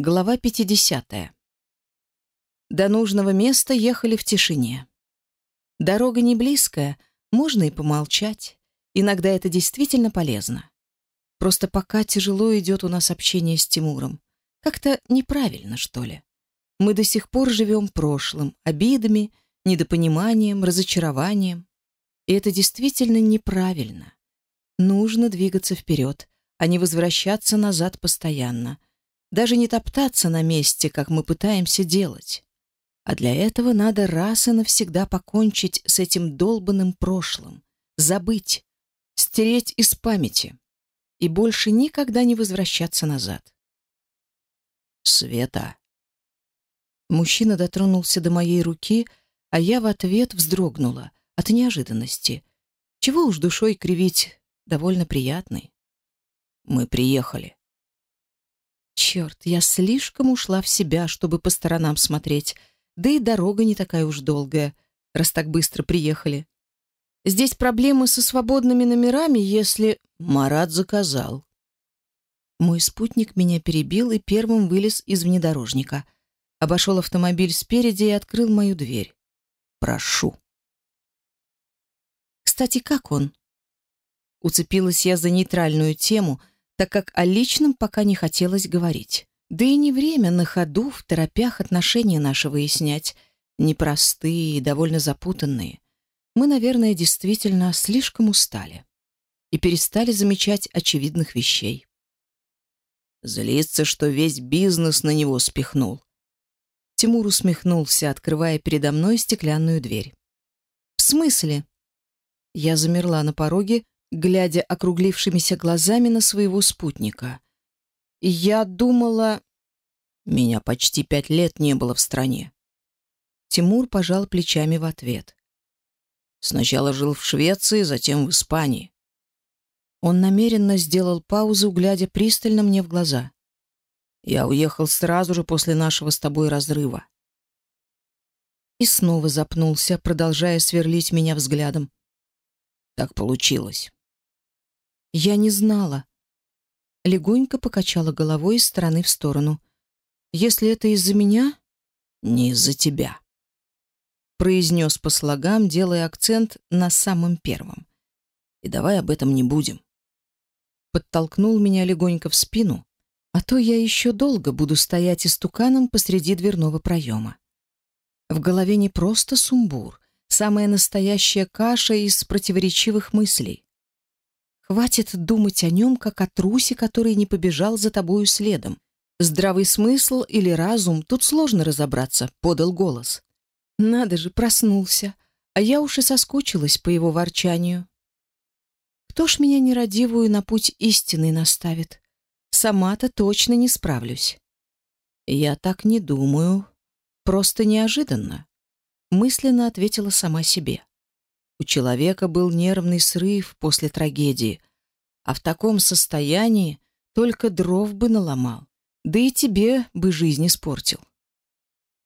Глава 50. До нужного места ехали в тишине. Дорога не близкая, можно и помолчать. Иногда это действительно полезно. Просто пока тяжело идет у нас общение с Тимуром. Как-то неправильно, что ли. Мы до сих пор живем прошлым, обидами, недопониманием, разочарованием. И это действительно неправильно. Нужно двигаться вперед, а не возвращаться назад постоянно – даже не топтаться на месте, как мы пытаемся делать. А для этого надо раз и навсегда покончить с этим долбанным прошлым, забыть, стереть из памяти и больше никогда не возвращаться назад. Света. Мужчина дотронулся до моей руки, а я в ответ вздрогнула от неожиданности. Чего уж душой кривить, довольно приятный. Мы приехали. Черт, я слишком ушла в себя, чтобы по сторонам смотреть. Да и дорога не такая уж долгая, раз так быстро приехали. Здесь проблемы со свободными номерами, если... Марат заказал. Мой спутник меня перебил и первым вылез из внедорожника. Обошел автомобиль спереди и открыл мою дверь. «Прошу». «Кстати, как он?» Уцепилась я за нейтральную тему — так как о личном пока не хотелось говорить. Да и не время на ходу в торопях отношения наши выяснять. Непростые и довольно запутанные. Мы, наверное, действительно слишком устали. И перестали замечать очевидных вещей. Злится, что весь бизнес на него спихнул. Тимур усмехнулся, открывая передо мной стеклянную дверь. «В смысле?» Я замерла на пороге, глядя округлившимися глазами на своего спутника. «Я думала...» «Меня почти пять лет не было в стране». Тимур пожал плечами в ответ. «Сначала жил в Швеции, затем в Испании». Он намеренно сделал паузу, глядя пристально мне в глаза. «Я уехал сразу же после нашего с тобой разрыва». И снова запнулся, продолжая сверлить меня взглядом. Так получилось. Я не знала. Легонько покачала головой из стороны в сторону. Если это из-за меня? Не из-за тебя. Произнес по слогам, делая акцент на самом первом. И давай об этом не будем. Подтолкнул меня легонько в спину, а то я еще долго буду стоять истуканом посреди дверного проема. В голове не просто сумбур, самая настоящая каша из противоречивых мыслей. Хватит думать о нем, как о трусе, который не побежал за тобою следом. Здравый смысл или разум, тут сложно разобраться, подал голос. Надо же, проснулся, а я уж и соскучилась по его ворчанию. Кто ж меня нерадивую на путь истины наставит? Сама-то точно не справлюсь. Я У человека был нервный срыв после трагедии, а в таком состоянии только дров бы наломал, да и тебе бы жизнь испортил.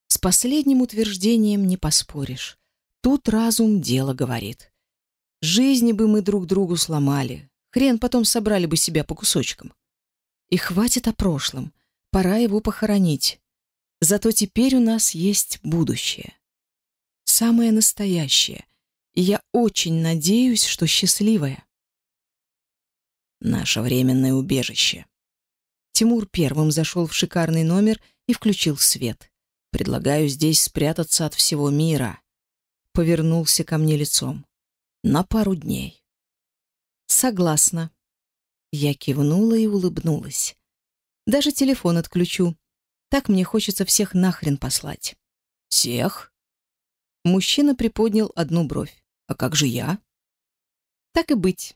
С последним утверждением не поспоришь. Тут разум дело говорит. Жизни бы мы друг другу сломали, хрен потом собрали бы себя по кусочкам. И хватит о прошлом, пора его похоронить. Зато теперь у нас есть будущее. Самое настоящее, и я очень надеюсь, что счастливая. Наше временное убежище. Тимур первым зашел в шикарный номер и включил свет. Предлагаю здесь спрятаться от всего мира. Повернулся ко мне лицом. На пару дней. Согласна. Я кивнула и улыбнулась. Даже телефон отключу. Так мне хочется всех нахрен послать. Всех? Мужчина приподнял одну бровь. А как же я? Так и быть,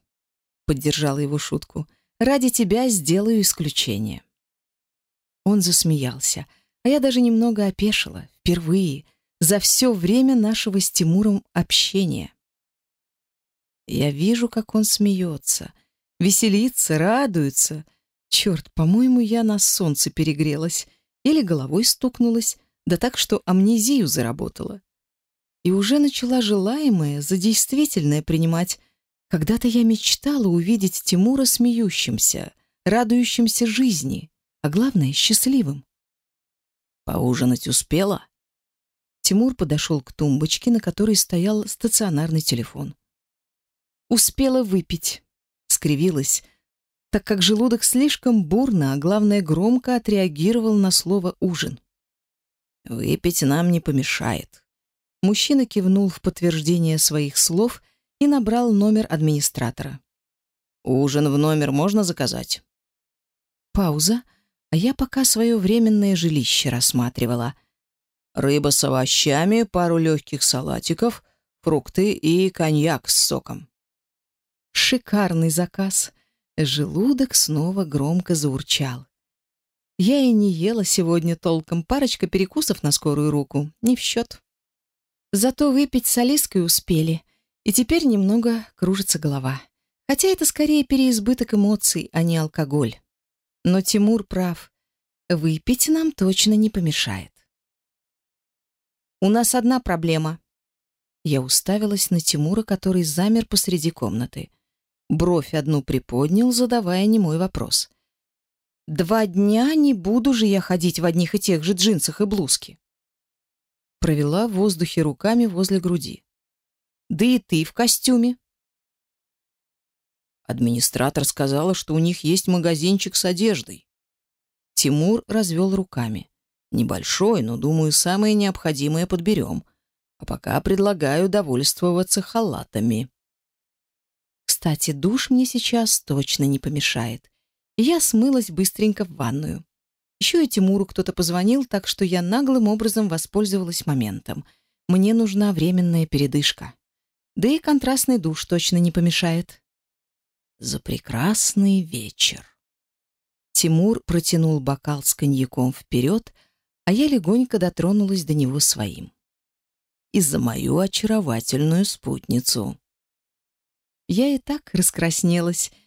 поддержала его шутку. Ради тебя сделаю исключение. Он засмеялся, а я даже немного опешила, впервые, за все время нашего с Тимуром общения. Я вижу, как он смеется, веселится, радуется. Черт, по-моему, я на солнце перегрелась или головой стукнулась, да так, что амнезию заработала и уже начала желаемое за действительное принимать. Когда-то я мечтала увидеть Тимура смеющимся, радующимся жизни, а главное — счастливым. «Поужинать успела?» Тимур подошел к тумбочке, на которой стоял стационарный телефон. «Успела выпить», — скривилась, так как желудок слишком бурно, а главное, громко отреагировал на слово «ужин». «Выпить нам не помешает», Мужчина кивнул в подтверждение своих слов и набрал номер администратора. «Ужин в номер можно заказать?» Пауза, а я пока свое временное жилище рассматривала. Рыба с овощами, пару легких салатиков, фрукты и коньяк с соком. Шикарный заказ. Желудок снова громко заурчал. Я и не ела сегодня толком, парочка перекусов на скорую руку, не в счет. Зато выпить с Алиской успели, и теперь немного кружится голова. Хотя это скорее переизбыток эмоций, а не алкоголь. Но Тимур прав. Выпить нам точно не помешает. У нас одна проблема. Я уставилась на Тимура, который замер посреди комнаты. Бровь одну приподнял, задавая немой вопрос. Два дня не буду же я ходить в одних и тех же джинсах и блузке. Провела в воздухе руками возле груди. Да и ты в костюме. Администратор сказала, что у них есть магазинчик с одеждой. Тимур развел руками. Небольшой, но, думаю, самое необходимое подберем. А пока предлагаю довольствоваться халатами. Кстати, душ мне сейчас точно не помешает. Я смылась быстренько в ванную. Еще и Тимуру кто-то позвонил, так что я наглым образом воспользовалась моментом. Мне нужна временная передышка. Да и контрастный душ точно не помешает за прекрасный вечер. Тимур протянул бокал с коньяком вперед, а я легонько дотронулась до него своим. И за мою очаровательную спутницу. Я и так раскраснелась, и от горячей воды, и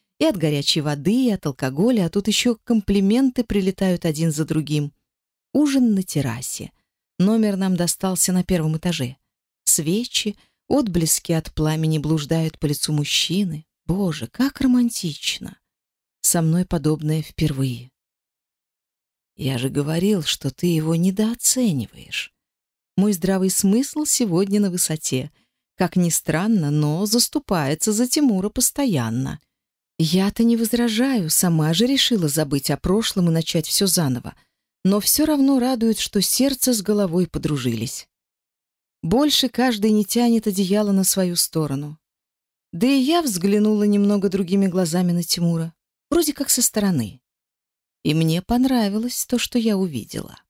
от алкоголя, а тут еще комплименты прилетают один за другим. Ужин на террасе. Номер нам достался на первом этаже. Свечи, отблески от пламени блуждают по лицу мужчины. Боже, как романтично. Со мной подобное впервые. Я же говорил, что ты его недооцениваешь. Мой здравый смысл сегодня на высоте. Как ни странно, но заступается за Тимура постоянно. Я-то не возражаю, сама же решила забыть о прошлом и начать все заново. Но все равно радует, что сердце с головой подружились. Больше каждый не тянет одеяло на свою сторону. Да и я взглянула немного другими глазами на Тимура, вроде как со стороны. И мне понравилось то, что я увидела.